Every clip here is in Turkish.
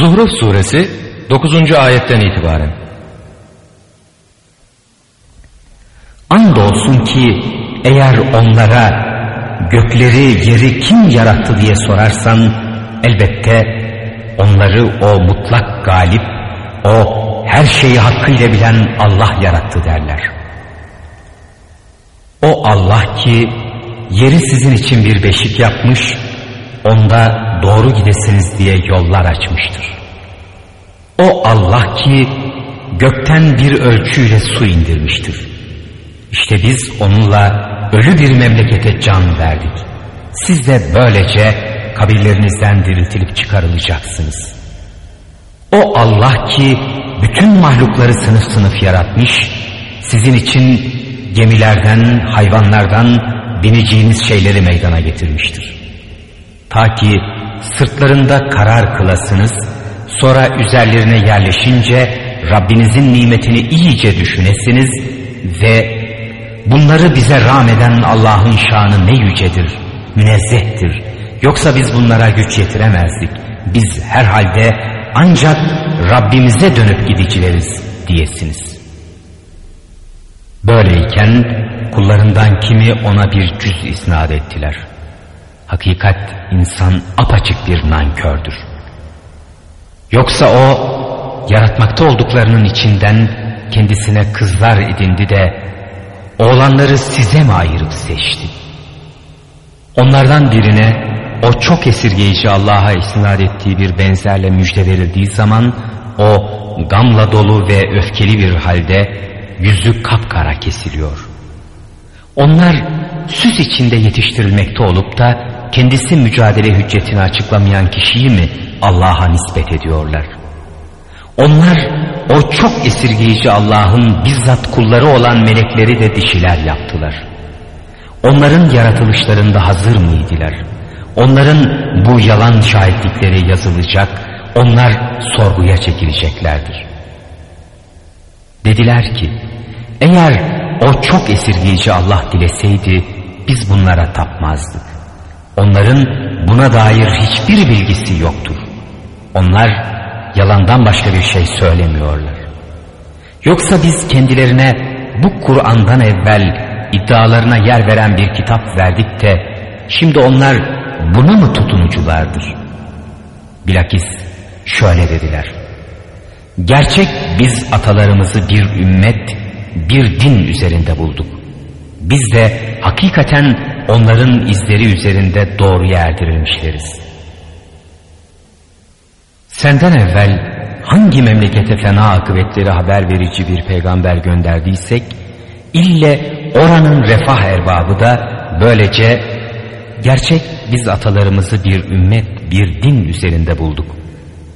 Zuhruf suresi 9. ayetten itibaren. Andolsun ki eğer onlara gökleri yeri kim yarattı diye sorarsan elbette onları o mutlak galip, o her şeyi hakkıyla bilen Allah yarattı derler. O Allah ki yeri sizin için bir beşik yapmış, onda doğru gidesiniz diye yollar açmıştır. O Allah ki gökten bir ölçüyle su indirmiştir. İşte biz onunla ölü bir memlekete can verdik. Siz de böylece kabirlerinizden diriltilip çıkarılacaksınız. O Allah ki bütün mahlukları sınıf sınıf yaratmış, sizin için gemilerden, hayvanlardan bineceğiniz şeyleri meydana getirmiştir. Ta ki sırtlarında karar kılasınız, sonra üzerlerine yerleşince Rabbinizin nimetini iyice düşünesiniz ve bunları bize rağmeden Allah'ın şanı ne yücedir, münezzehtir. Yoksa biz bunlara güç yetiremezdik. Biz herhalde ancak Rabbimize dönüp gidicileriz diyesiniz. Böyleyken kullarından kimi ona bir cüz isnat ettiler. Hakikat insan apaçık bir nankördür. Yoksa o yaratmakta olduklarının içinden kendisine kızlar edindi de oğlanları size mi ayırıp seçti? Onlardan birine o çok esirgeyici Allah'a isnat ettiği bir benzerle müjde verildiği zaman o gamla dolu ve öfkeli bir halde yüzü kapkara kesiliyor. Onlar süs içinde yetiştirilmekte olup da kendisi mücadele hüccetini açıklamayan kişiyi mi Allah'a nispet ediyorlar? Onlar o çok esirgeyici Allah'ın bizzat kulları olan melekleri de dişiler yaptılar. Onların yaratılışlarında hazır mıydılar? Onların bu yalan şahitlikleri yazılacak, onlar sorguya çekileceklerdir. Dediler ki, eğer o çok esirgeyici Allah dileseydi biz bunlara tapmazdık. Onların buna dair hiçbir bilgisi yoktur. Onlar yalandan başka bir şey söylemiyorlar. Yoksa biz kendilerine bu Kur'an'dan evvel iddialarına yer veren bir kitap verdik de şimdi onlar buna mı tutunuculardır? Bilakis şöyle dediler. Gerçek biz atalarımızı bir ümmet, bir din üzerinde bulduk. Biz de hakikaten onların izleri üzerinde doğruya erdirilmişleriz. Senden evvel hangi memlekete fena akıbetleri haber verici bir peygamber gönderdiysek, ille oranın refah erbabı da böylece gerçek biz atalarımızı bir ümmet, bir din üzerinde bulduk.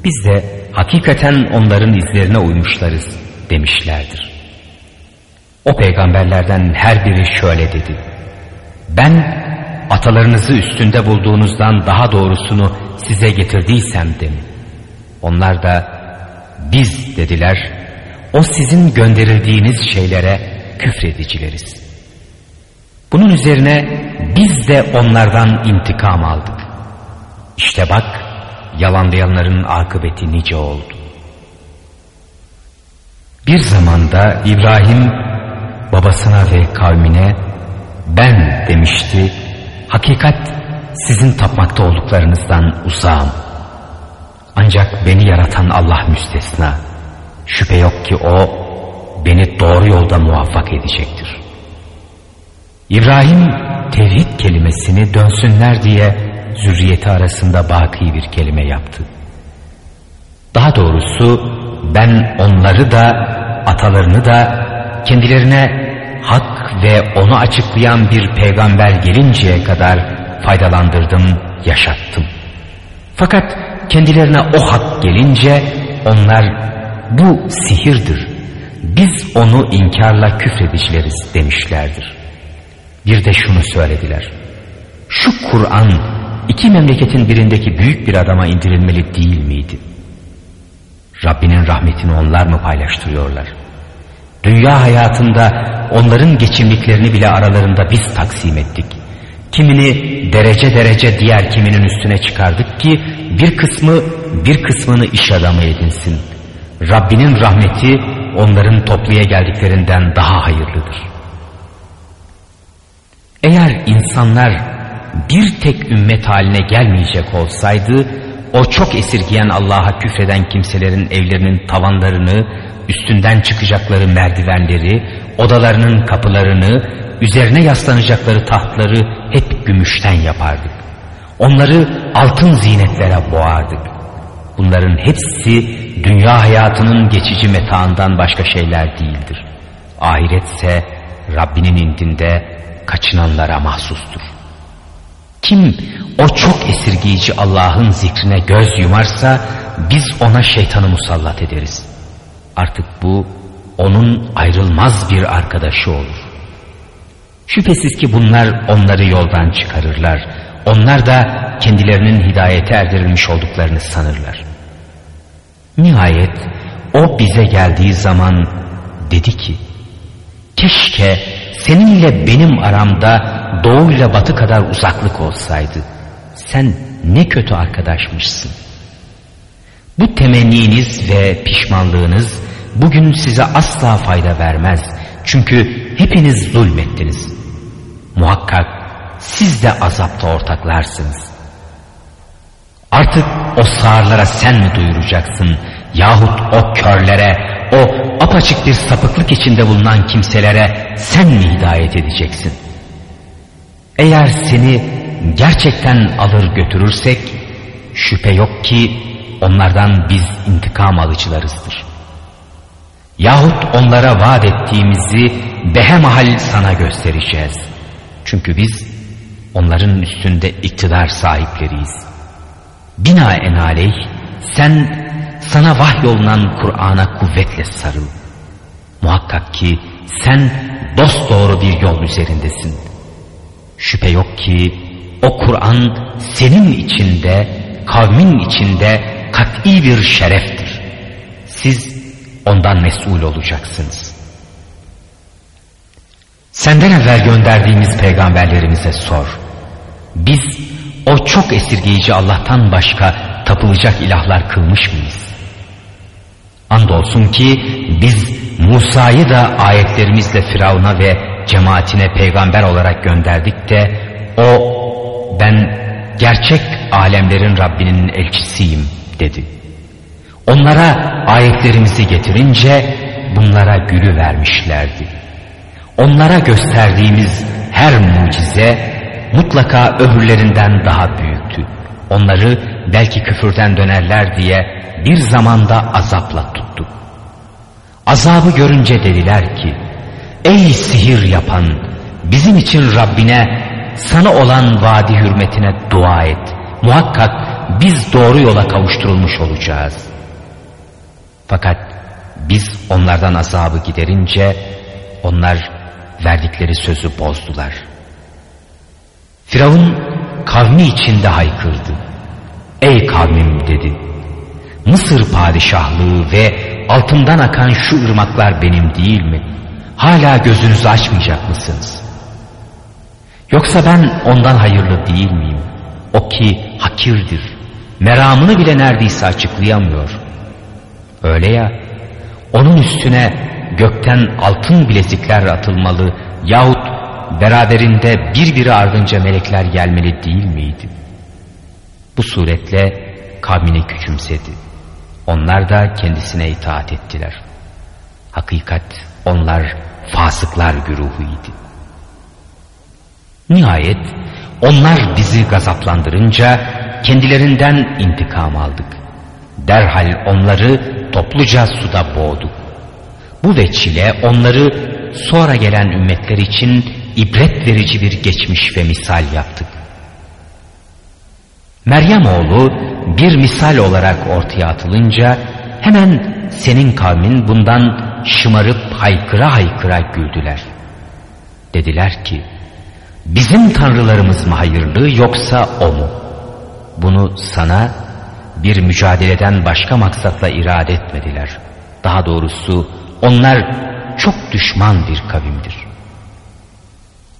Biz de hakikaten onların izlerine uymuşlarız demişlerdir. O peygamberlerden her biri şöyle dedi. Ben atalarınızı üstünde bulduğunuzdan daha doğrusunu size getirdiysem de Onlar da biz dediler. O sizin gönderildiğiniz şeylere küfredicileriz. Bunun üzerine biz de onlardan intikam aldık. İşte bak yalanlayanların akıbeti nice oldu. Bir zamanda İbrahim babasına ve kavmine ben demişti. Hakikat sizin tapmakta olduklarınızdan uzağım. Ancak beni yaratan Allah müstesna. Şüphe yok ki o beni doğru yolda muvaffak edecektir. İbrahim tevhid kelimesini dönsünler diye zürriyeti arasında baki bir kelime yaptı. Daha doğrusu ben onları da atalarını da kendilerine hak ve onu açıklayan bir peygamber gelinceye kadar faydalandırdım, yaşattım. Fakat kendilerine o hak gelince onlar bu sihirdir. Biz onu inkarla küfredicileriz demişlerdir. Bir de şunu söylediler. Şu Kur'an iki memleketin birindeki büyük bir adama indirilmeli değil miydi? Rabbinin rahmetini onlar mı paylaştırıyorlar? Dünya hayatında onların geçimliklerini bile aralarında biz taksim ettik. Kimini derece derece diğer kiminin üstüne çıkardık ki bir kısmı bir kısmını iş adamı edinsin. Rabbinin rahmeti onların topluya geldiklerinden daha hayırlıdır. Eğer insanlar bir tek ümmet haline gelmeyecek olsaydı o çok esirgiyen Allah'a küfreden kimselerin evlerinin tavanlarını, üstünden çıkacakları merdivenleri, odalarının kapılarını, üzerine yaslanacakları tahtları hep gümüşten yapardık. Onları altın zinetlere boğardık. Bunların hepsi dünya hayatının geçici metaından başka şeyler değildir. Ahiretse Rabbinin indinde kaçınanlara mahsustur. Kim o çok esirgiyici Allah'ın zikrine göz yumarsa biz ona şeytanı musallat ederiz. Artık bu onun ayrılmaz bir arkadaşı olur. Şüphesiz ki bunlar onları yoldan çıkarırlar. Onlar da kendilerinin hidayete erdirilmiş olduklarını sanırlar. Nihayet o bize geldiği zaman dedi ki, keşke seninle benim aramda doğu ile batı kadar uzaklık olsaydı. Sen ne kötü arkadaşmışsın. Bu temenniniz ve pişmanlığınız bugün size asla fayda vermez. Çünkü hepiniz zulmettiniz. Muhakkak siz de azapta ortaklarsınız. Artık o sağırlara sen mi duyuracaksın yahut o körlere, apaçık bir sapıklık içinde bulunan kimselere sen mi hidayet edeceksin? Eğer seni gerçekten alır götürürsek şüphe yok ki onlardan biz intikam alıcılarızdır. Yahut onlara vaat ettiğimizi behemahal sana göstereceğiz. Çünkü biz onların üstünde iktidar sahipleriyiz. Binaenaleyh sen sana vahyolunan Kur'an'a kuvvetle sarıl. Muhakkak ki sen dosdoğru bir yol üzerindesin. Şüphe yok ki o Kur'an senin içinde, kavmin içinde kat'i bir şereftir. Siz ondan mesul olacaksınız. Senden evvel gönderdiğimiz peygamberlerimize sor. Biz o çok esirgeyici Allah'tan başka tapılacak ilahlar kılmış mıyız? Andolsun ki biz Musa'yı da ayetlerimizle Firavun'a ve cemaatine peygamber olarak gönderdik de o ben gerçek alemlerin Rabbinin elçisiyim dedi. Onlara ayetlerimizi getirince bunlara gülü vermişlerdi. Onlara gösterdiğimiz her mucize mutlaka öbürlerinden daha büyüktü. Onları belki küfürden dönerler diye bir zamanda azapla tuttuk. Azabı görünce dediler ki, Ey sihir yapan, bizim için Rabbine, sana olan vaadi hürmetine dua et. Muhakkak biz doğru yola kavuşturulmuş olacağız. Fakat biz onlardan azabı giderince, onlar verdikleri sözü bozdular. Firavun kavmi içinde haykırdı. Ey kavmim dedi. Mısır padişahlığı ve altından akan şu ırmaklar benim değil mi? Hala gözünüzü açmayacak mısınız? Yoksa ben ondan hayırlı değil miyim? O ki hakirdir. Meramını bile neredeyse açıklayamıyor. Öyle ya, onun üstüne gökten altın bilezikler atılmalı yahut beraberinde birbiri ardınca melekler gelmeli değil miydi? Bu suretle kavmini küçümsedi. Onlar da kendisine itaat ettiler. Hakikat onlar fasıklar güruhuydu. Nihayet onlar bizi gazaplandırınca kendilerinden intikam aldık. Derhal onları topluca suda boğduk. Bu veçile onları sonra gelen ümmetler için ibret verici bir geçmiş ve misal yaptık. Meryem oğlu bir misal olarak ortaya atılınca hemen senin kavmin bundan şımarıp haykıra haykıra güldüler. Dediler ki bizim tanrılarımız mı hayırlı yoksa o mu? Bunu sana bir mücadeleden başka maksatla irade etmediler. Daha doğrusu onlar çok düşman bir kavimdir.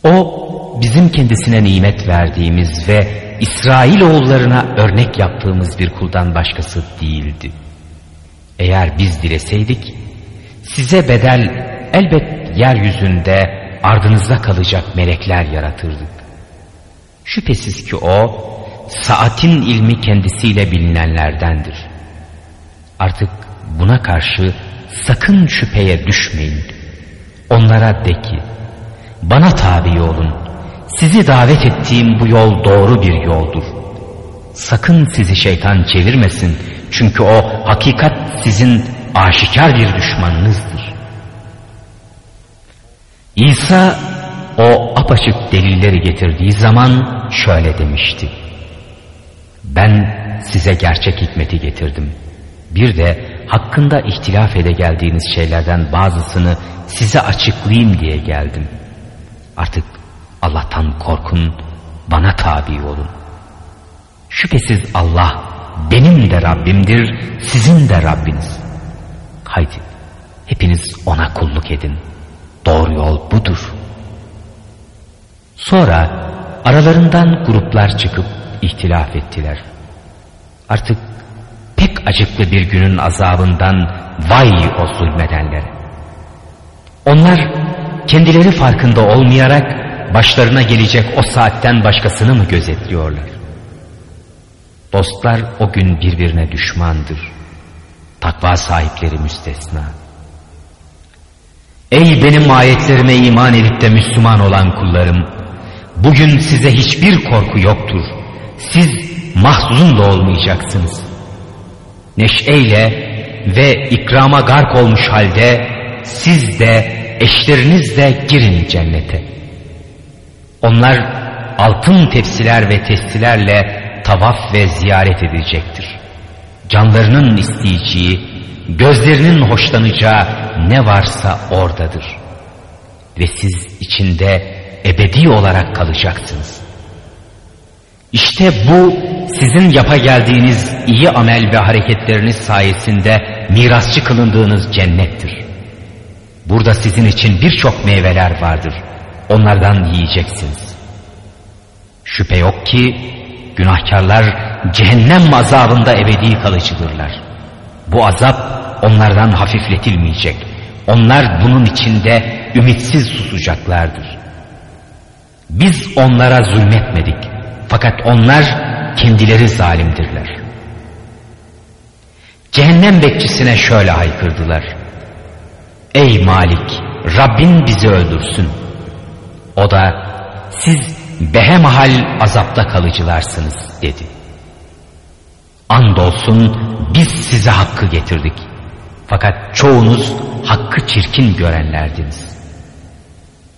O bizim kendisine nimet verdiğimiz ve İsrail oğullarına örnek yaptığımız bir kuldan başkası değildi. Eğer biz dileseydik size bedel elbet yeryüzünde ardınızda kalacak melekler yaratırdık. Şüphesiz ki o saatin ilmi kendisiyle bilinenlerdendir. Artık buna karşı sakın şüpheye düşmeyin. Onlara de ki bana tabi olun. Sizi davet ettiğim bu yol doğru bir yoldur. Sakın sizi şeytan çevirmesin. Çünkü o hakikat sizin aşikar bir düşmanınızdır. İsa o apaçık delilleri getirdiği zaman şöyle demişti. Ben size gerçek hikmeti getirdim. Bir de hakkında ihtilaf ede geldiğiniz şeylerden bazısını size açıklayayım diye geldim. Artık Allah'tan korkun, bana tabi olun. Şüphesiz Allah benim de Rabbimdir, sizin de Rabbiniz. Haydi hepiniz ona kulluk edin. Doğru yol budur. Sonra aralarından gruplar çıkıp ihtilaf ettiler. Artık pek acıklı bir günün azabından vay o zulmedenlere. Onlar kendileri farkında olmayarak başlarına gelecek o saatten başkasını mı gözetliyorlar? Dostlar o gün birbirine düşmandır. Takva sahipleri müstesna. Ey benim ayetlerime iman edip de Müslüman olan kullarım! Bugün size hiçbir korku yoktur. Siz mahzun da olmayacaksınız. Neşeyle ve ikrama gark olmuş halde siz de eşleriniz de girin cennete. Onlar altın tepsiler ve testilerle tavaf ve ziyaret edecektir. Canlarının isteyeceği, gözlerinin hoşlanacağı ne varsa oradadır. Ve siz içinde ebedi olarak kalacaksınız. İşte bu sizin yapa geldiğiniz iyi amel ve hareketleriniz sayesinde mirasçı kılındığınız cennettir. Burada sizin için birçok meyveler vardır. Onlardan yiyeceksiniz. Şüphe yok ki günahkarlar cehennem azabında ebedi kalıcıdırlar. Bu azap onlardan hafifletilmeyecek. Onlar bunun içinde ümitsiz susacaklardır. Biz onlara zulmetmedik. Fakat onlar kendileri zalimdirler. Cehennem bekçisine şöyle haykırdılar. Ey Malik Rabbin bizi öldürsün. O da siz behemahal azapta kalıcılarsınız dedi. Andolsun biz size hakkı getirdik. Fakat çoğunuz hakkı çirkin görenlerdiniz.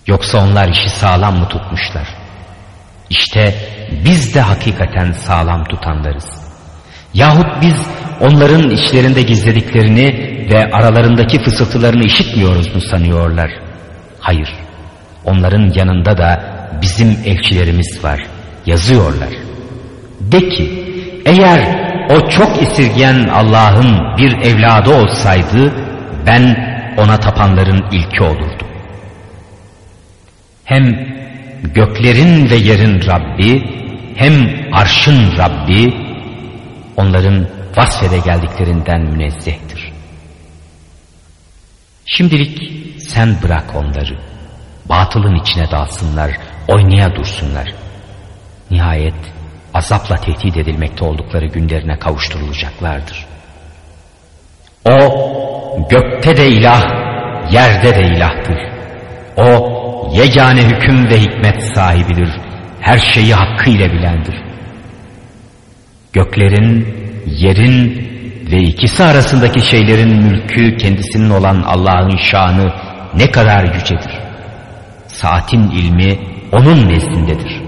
Yoksa onlar işi sağlam mı tutmuşlar? İşte biz de hakikaten sağlam tutanlarız. Yahut biz onların içlerinde gizlediklerini ve aralarındaki fısıltılarını işitmiyoruz mu sanıyorlar? Hayır. Onların yanında da bizim elçilerimiz var. Yazıyorlar. De ki eğer o çok esirgeyen Allah'ın bir evladı olsaydı ben ona tapanların ilki olurdum. Hem göklerin ve yerin Rabbi hem arşın Rabbi onların vasfede geldiklerinden münezzehtir. Şimdilik sen bırak onları. Batılın içine dalsınlar, oynaya dursunlar. Nihayet azapla tehdit edilmekte oldukları günlerine kavuşturulacaklardır. O gökte de ilah, yerde de ilahtır. O yegane hüküm ve hikmet sahibidir. Her şeyi hakkıyla bilendir. Göklerin, yerin ve ikisi arasındaki şeylerin mülkü kendisinin olan Allah'ın şanı ne kadar yücedir. Saatin ilmi onun nezdindedir.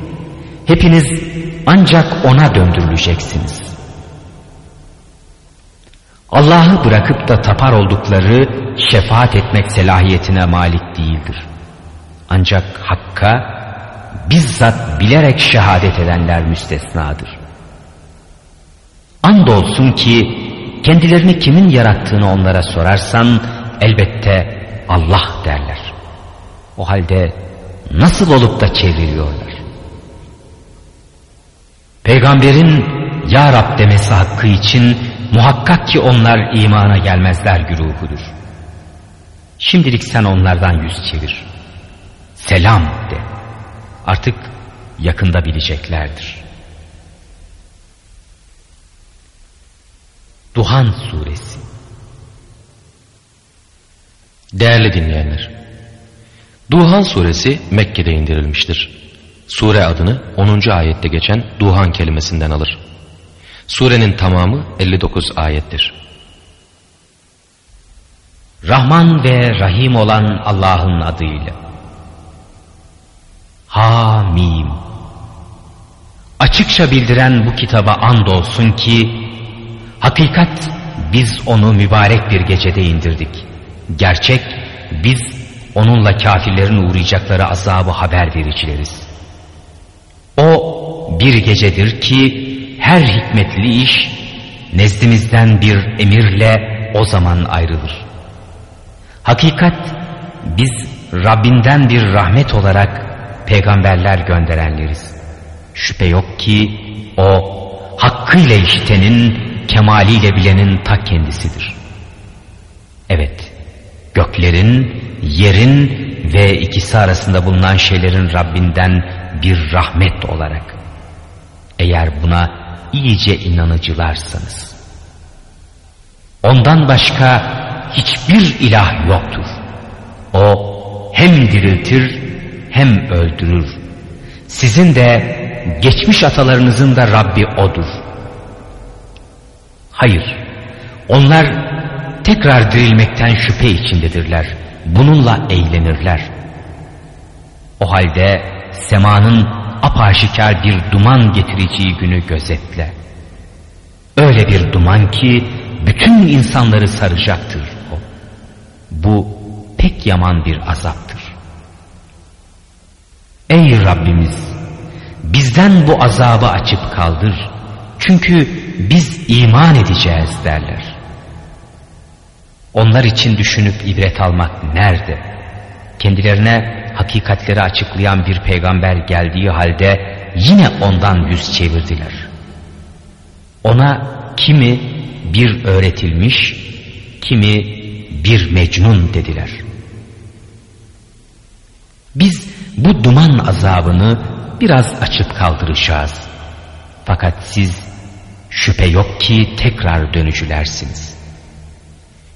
Hepiniz ancak ona döndürüleceksiniz. Allah'ı bırakıp da tapar oldukları şefaat etmek selahiyetine malik değildir. Ancak Hakk'a bizzat bilerek şehadet edenler müstesnadır. Andolsun ki kendilerini kimin yarattığını onlara sorarsan elbette Allah derler. O halde nasıl olup da çevriliyorlar? Peygamberin Ya Rab demesi hakkı için muhakkak ki onlar imana gelmezler güruhudur. Şimdilik sen onlardan yüz çevir. Selam de. Artık yakında bileceklerdir. Duhan Suresi Değerli dinleyenler, Duhan suresi Mekke'de indirilmiştir. Sure adını 10. ayette geçen Duhan kelimesinden alır. Surenin tamamı 59 ayettir. Rahman ve Rahim olan Allah'ın adıyla. Hamim. Açıkça bildiren bu kitaba andolsun ki hakikat biz onu mübarek bir gecede indirdik. Gerçek biz onunla kafirlerin uğrayacakları azabı haber vericileriz. O bir gecedir ki her hikmetli iş nezdimizden bir emirle o zaman ayrılır. Hakikat biz Rabbinden bir rahmet olarak peygamberler gönderenleriz. Şüphe yok ki o hakkıyla işitenin, kemaliyle bilenin ta kendisidir. Evet, göklerin, yerin ve ikisi arasında bulunan şeylerin Rabbinden bir rahmet olarak. Eğer buna iyice inanıcılarsanız. Ondan başka hiçbir ilah yoktur. O hem diriltir hem öldürür. Sizin de geçmiş atalarınızın da Rabbi O'dur. Hayır, onlar tekrar dirilmekten şüphe içindedirler. Bununla eğlenirler. O halde semanın apaşikar bir duman getireceği günü gözetle. Öyle bir duman ki bütün insanları saracaktır o. Bu pek yaman bir azaptır. Ey Rabbimiz! Bizden bu azabı açıp kaldır. Çünkü biz iman edeceğiz derler. Onlar için düşünüp ibret almak nerede? Kendilerine hakikatleri açıklayan bir peygamber geldiği halde yine ondan yüz çevirdiler. Ona kimi bir öğretilmiş, kimi bir mecnun dediler. Biz bu duman azabını biraz açıp kaldıracağız. Fakat siz şüphe yok ki tekrar dönücülersiniz.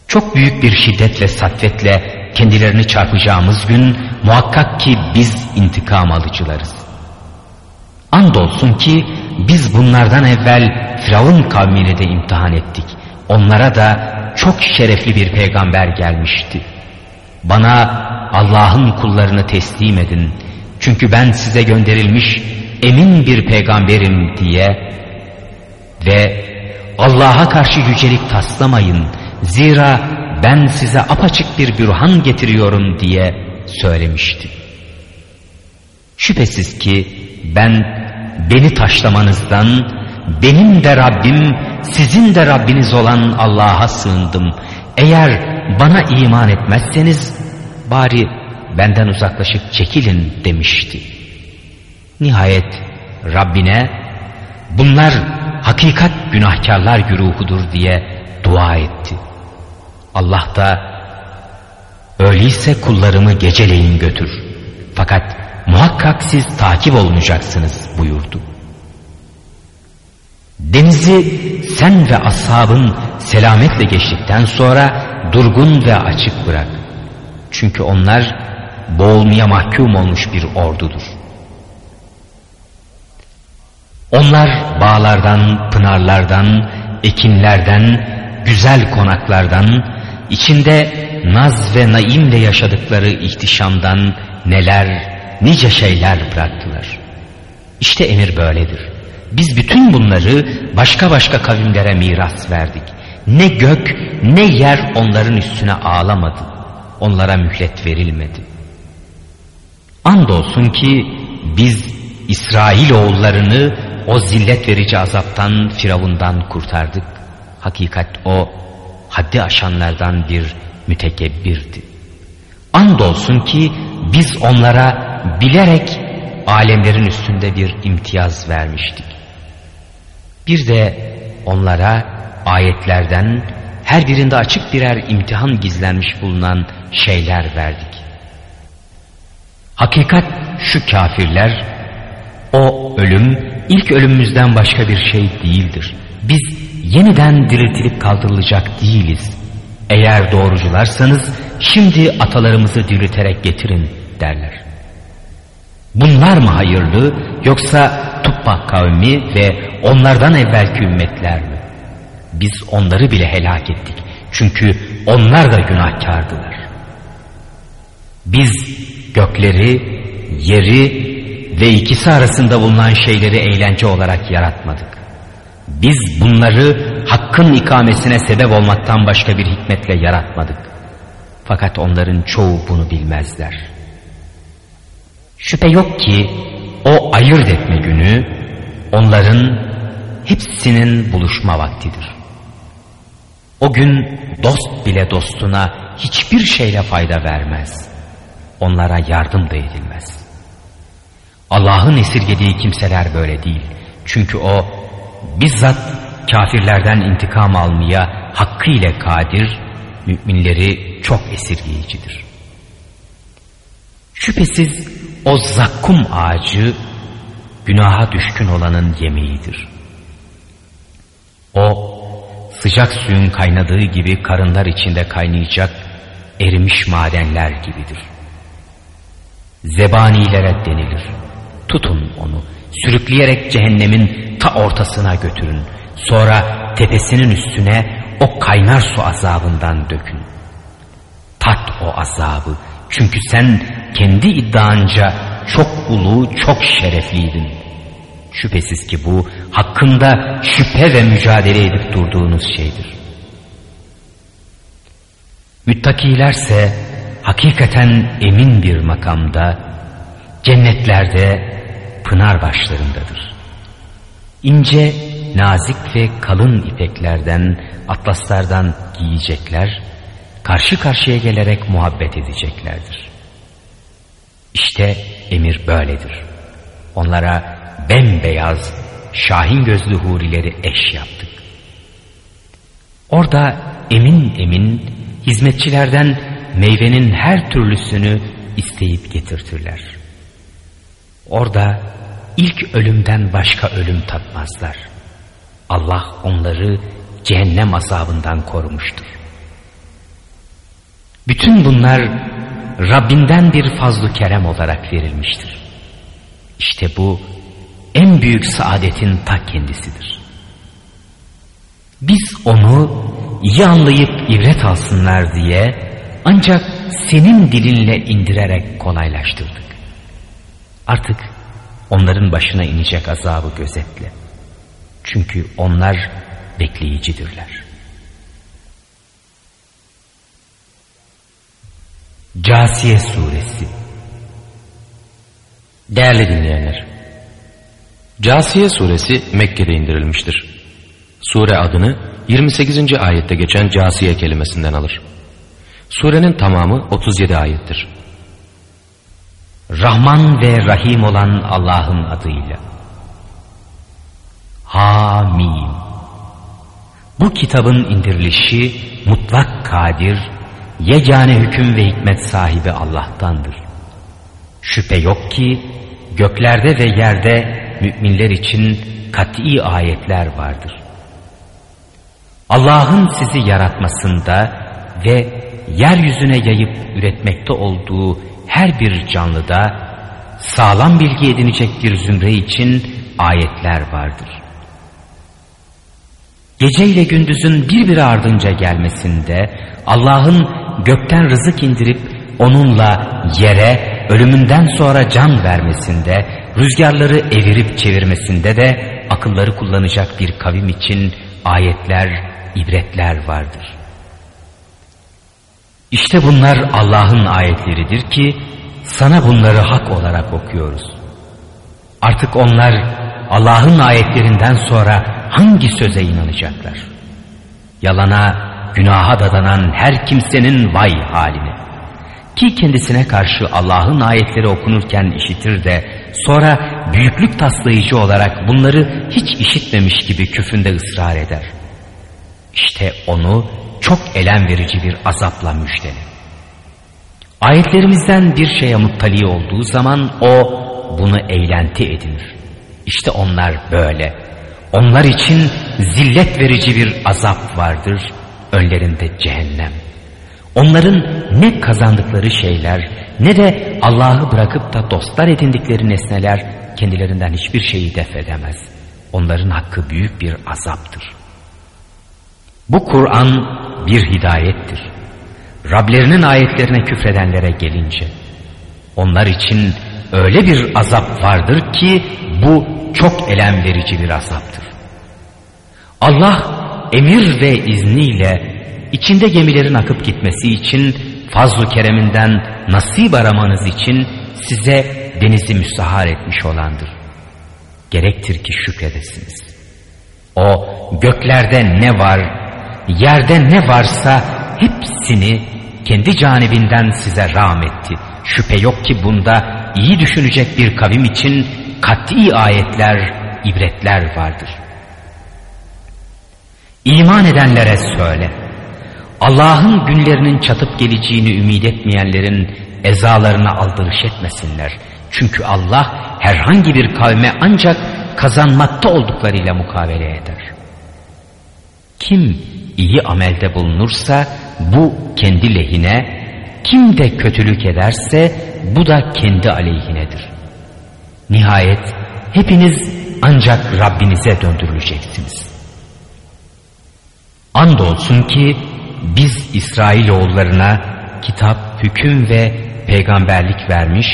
Çok büyük bir şiddet ve satvetle kendilerini çarpacağımız gün muhakkak ki biz intikam alıcılarız. Andolsun ki biz bunlardan evvel Firavun kavmini de imtihan ettik. Onlara da çok şerefli bir peygamber gelmişti. Bana Allah'ın kullarını teslim edin. Çünkü ben size gönderilmiş emin bir peygamberim diye ve Allah'a karşı yücelik taslamayın. Zira ben size apaçık bir bürhan getiriyorum diye söylemişti. Şüphesiz ki ben beni taşlamanızdan benim de Rabbim sizin de Rabbiniz olan Allah'a sığındım. Eğer bana iman etmezseniz bari benden uzaklaşıp çekilin demişti. Nihayet Rabbine bunlar hakikat günahkarlar güruhudur diye dua etti. Allah da öyleyse kullarımı geceleyin götür. Fakat muhakkak siz takip olunacaksınız buyurdu. Denizi sen ve ashabın selametle geçtikten sonra durgun ve açık bırak. Çünkü onlar boğulmaya mahkum olmuş bir ordudur. Onlar bağlardan, pınarlardan, ekinlerden, güzel konaklardan, içinde naz ve naimle yaşadıkları ihtişamdan neler, nice şeyler bıraktılar. İşte emir böyledir. Biz bütün bunları başka başka kavimlere miras verdik. Ne gök ne yer onların üstüne ağlamadı. Onlara mühlet verilmedi. Andolsun ki biz İsrail oğullarını o zillet verici azaptan Firavundan kurtardık. Hakikat o haddi aşanlardan bir mütekebbirdi. Andolsun ki biz onlara bilerek alemlerin üstünde bir imtiyaz vermiştik. Bir de onlara ayetlerden her birinde açık birer imtihan gizlenmiş bulunan şeyler verdik. Hakikat şu kafirler, o ölüm ilk ölümümüzden başka bir şey değildir. Biz yeniden diriltilip kaldırılacak değiliz. Eğer doğrucularsanız şimdi atalarımızı dirilterek getirin derler. Bunlar mı hayırlı yoksa Tubba kavmi ve onlardan evvelki ümmetler mi? Biz onları bile helak ettik. Çünkü onlar da günahkardılar. Biz gökleri, yeri ve ikisi arasında bulunan şeyleri eğlence olarak yaratmadık. Biz bunları hakkın ikamesine sebep olmaktan başka bir hikmetle yaratmadık. Fakat onların çoğu bunu bilmezler. Şüphe yok ki o ayırt etme günü onların hepsinin buluşma vaktidir. O gün dost bile dostuna hiçbir şeyle fayda vermez. Onlara yardım da edilmez. Allah'ın esirgediği kimseler böyle değil. Çünkü o bizzat kafirlerden intikam almaya hakkıyla kadir, müminleri çok esirgeyicidir. Şüphesiz o zakkum ağacı günaha düşkün olanın yemeğidir. O sıcak suyun kaynadığı gibi karınlar içinde kaynayacak erimiş madenler gibidir. Zebanilere denilir. Tutun onu, sürükleyerek cehennemin ta ortasına götürün. Sonra tepesinin üstüne o kaynar su azabından dökün. Tat o azabı. Çünkü sen kendi iddianca çok ulu, çok şerefliydin. Şüphesiz ki bu hakkında şüphe ve mücadele edip durduğunuz şeydir. Müttakilerse hakikaten emin bir makamda, cennetlerde pınar başlarındadır. İnce, nazik ve kalın ipeklerden, atlaslardan giyecekler, karşı karşıya gelerek muhabbet edeceklerdir. İşte emir böyledir. Onlara bembeyaz, şahin gözlü hurileri eş yaptık. Orada emin emin hizmetçilerden meyvenin her türlüsünü isteyip getirtirler. Orada ilk ölümden başka ölüm tatmazlar. Allah onları cehennem azabından korumuştur. Bütün bunlar Rabbinden bir fazlu kerem olarak verilmiştir. İşte bu en büyük saadetin ta kendisidir. Biz onu iyi anlayıp ibret alsınlar diye ancak senin dilinle indirerek kolaylaştırdık. Artık onların başına inecek azabı gözetle. Çünkü onlar bekleyicidirler. Casiye Suresi Değerli dinleyenler, Casiye suresi Mekke'de indirilmiştir. Sure adını 28. ayette geçen casiye kelimesinden alır. Surenin tamamı 37 ayettir. Rahman ve Rahim olan Allah'ın adıyla. Hamim. Bu kitabın indirilişi mutlak kadir, yegane hüküm ve hikmet sahibi Allah'tandır. Şüphe yok ki göklerde ve yerde müminler için kat'i ayetler vardır. Allah'ın sizi yaratmasında ve yeryüzüne yayıp üretmekte olduğu her bir canlıda sağlam bilgi edinecek bir zümre için ayetler vardır. Gece ile gündüzün birbiri ardınca gelmesinde Allah'ın gökten rızık indirip onunla yere ölümünden sonra can vermesinde rüzgarları evirip çevirmesinde de akılları kullanacak bir kavim için ayetler, ibretler vardır. İşte bunlar Allah'ın ayetleridir ki sana bunları hak olarak okuyoruz. Artık onlar Allah'ın ayetlerinden sonra hangi söze inanacaklar? Yalana, günaha dadanan her kimsenin vay haline. ki kendisine karşı Allah'ın ayetleri okunurken işitir de sonra büyüklük taslayıcı olarak bunları hiç işitmemiş gibi küfünde ısrar eder. İşte onu çok elem verici bir azapla müjdele. Ayetlerimizden bir şeye muttali olduğu zaman o bunu eğlenti edinir. İşte onlar böyle. Onlar için zillet verici bir azap vardır. Önlerinde cehennem. Onların ne kazandıkları şeyler ne de Allah'ı bırakıp da dostlar edindikleri nesneler kendilerinden hiçbir şeyi def edemez. Onların hakkı büyük bir azaptır. Bu Kur'an bir hidayettir. Rablerinin ayetlerine küfredenlere gelince onlar için öyle bir azap vardır ki bu çok elem verici bir azaptır. Allah emir ve izniyle içinde gemilerin akıp gitmesi için fazlu kereminden nasip aramanız için size denizi müstahar etmiş olandır. Gerektir ki şükredesiniz. O göklerde ne var, yerde ne varsa hepsini kendi canibinden size rahmetti. Şüphe yok ki bunda iyi düşünecek bir kavim için kat'i ayetler, ibretler vardır. İman edenlere söyle. Allah'ın günlerinin çatıp geleceğini ümit etmeyenlerin ezalarına aldırış etmesinler. Çünkü Allah herhangi bir kavme ancak kazanmakta olduklarıyla mukavele eder. Kim iyi amelde bulunursa bu kendi lehine, kim de kötülük ederse bu da kendi aleyhinedir. Nihayet hepiniz ancak Rabbinize döndürüleceksiniz. Andolsun ki biz İsrailoğullarına kitap, hüküm ve peygamberlik vermiş,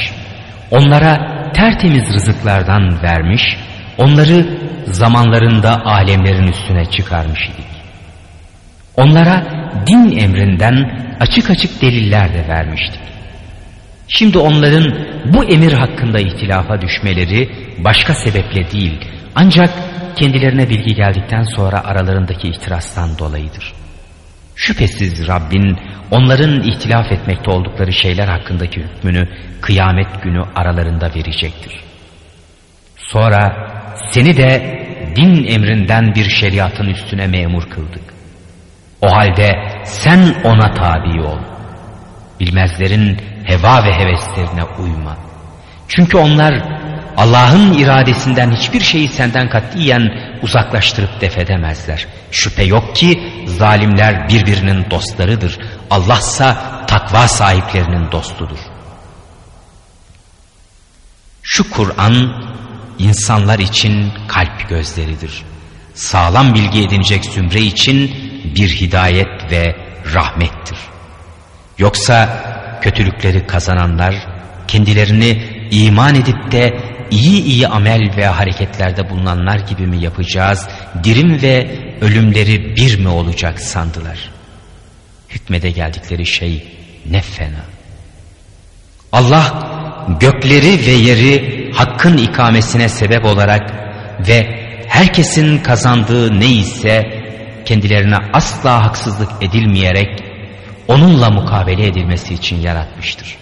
onlara tertemiz rızıklardan vermiş, onları zamanlarında alemlerin üstüne çıkarmış idik. Onlara din emrinden açık açık deliller de vermiştik. Şimdi onların bu emir hakkında ihtilafa düşmeleri başka sebeple değil ancak kendilerine bilgi geldikten sonra aralarındaki ihtirastan dolayıdır. Şüphesiz Rabbin onların ihtilaf etmekte oldukları şeyler hakkındaki hükmünü kıyamet günü aralarında verecektir. Sonra seni de din emrinden bir şeriatın üstüne memur kıldık. O halde sen ona tabi ol. Bilmezlerin heva ve heveslerine uyma. Çünkü onlar Allah'ın iradesinden hiçbir şeyi senden katiyen uzaklaştırıp defedemezler. Şüphe yok ki zalimler birbirinin dostlarıdır. Allahsa takva sahiplerinin dostudur. Şu Kur'an insanlar için kalp gözleridir. Sağlam bilgi edinecek zümre için bir hidayet ve rahmettir. Yoksa kötülükleri kazananlar kendilerini iman edip de iyi iyi amel ve hareketlerde bulunanlar gibi mi yapacağız, dirim ve ölümleri bir mi olacak sandılar. Hükmede geldikleri şey ne fena. Allah gökleri ve yeri hakkın ikamesine sebep olarak ve herkesin kazandığı neyse kendilerine asla haksızlık edilmeyerek onunla mukabele edilmesi için yaratmıştır.